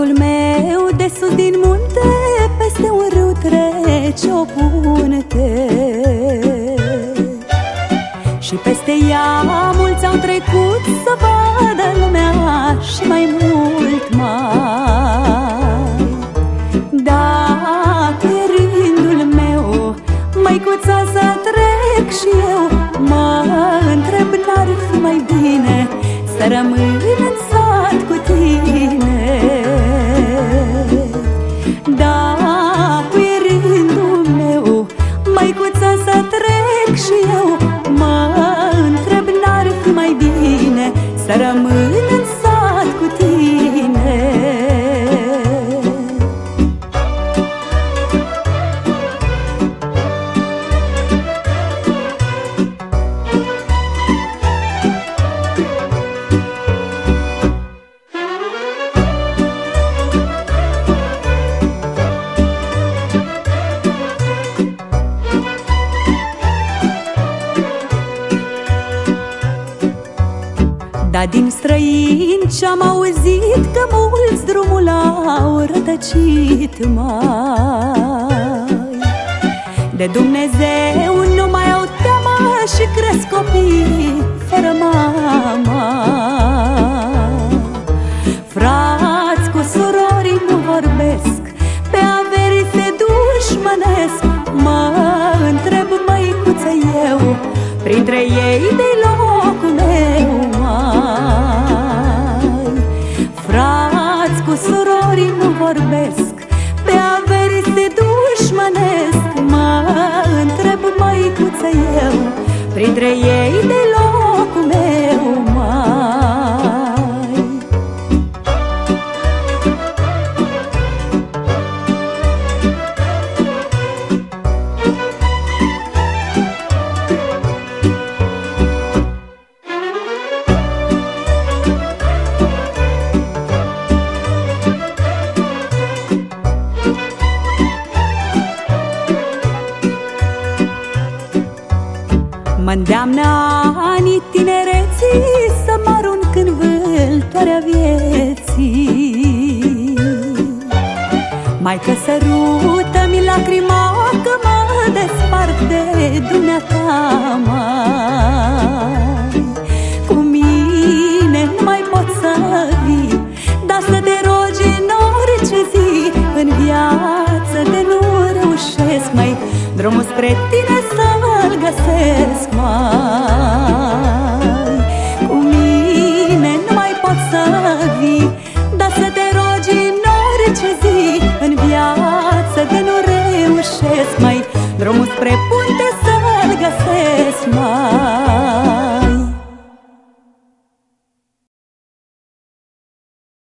Vântul meu de sus din munte Peste un râu trece o punte. Și peste ea mulți au trecut Să vadă lumea și mai mult mai. Dacă e rândul meu Măicuța să trec și eu Mă întreb n-ar fi mai bine Să rămân bine Dar din străini ce-am auzit Că mulți drumul au rătăcit mai. De Dumnezeu nu mai au teamă Și cresc copii fără mama Frați cu surorii nu vorbesc Pe averi se dușmănesc. Mă întreb măicuță eu Printre ei de locul meu cu surorii nu vorbesc Pe averi se dușmănesc. Mă întreb măicuță eu Printre ei Mă îndeamnă anii tinereții Să mă arunc în vâltoarea vieții. Mai că sărută-mi lacrima Că mă despart de dumneata mai Cu mine nu mai pot să vii Dar să te rogi în orice zi În viață de nu reușesc mai Drumul spre tine să-l găsesc mai Cu mine nu mai pot să vii Dar să te rogi în orice zi În viață de nu reușesc mai. Drumul spre punte să-l găsesc mai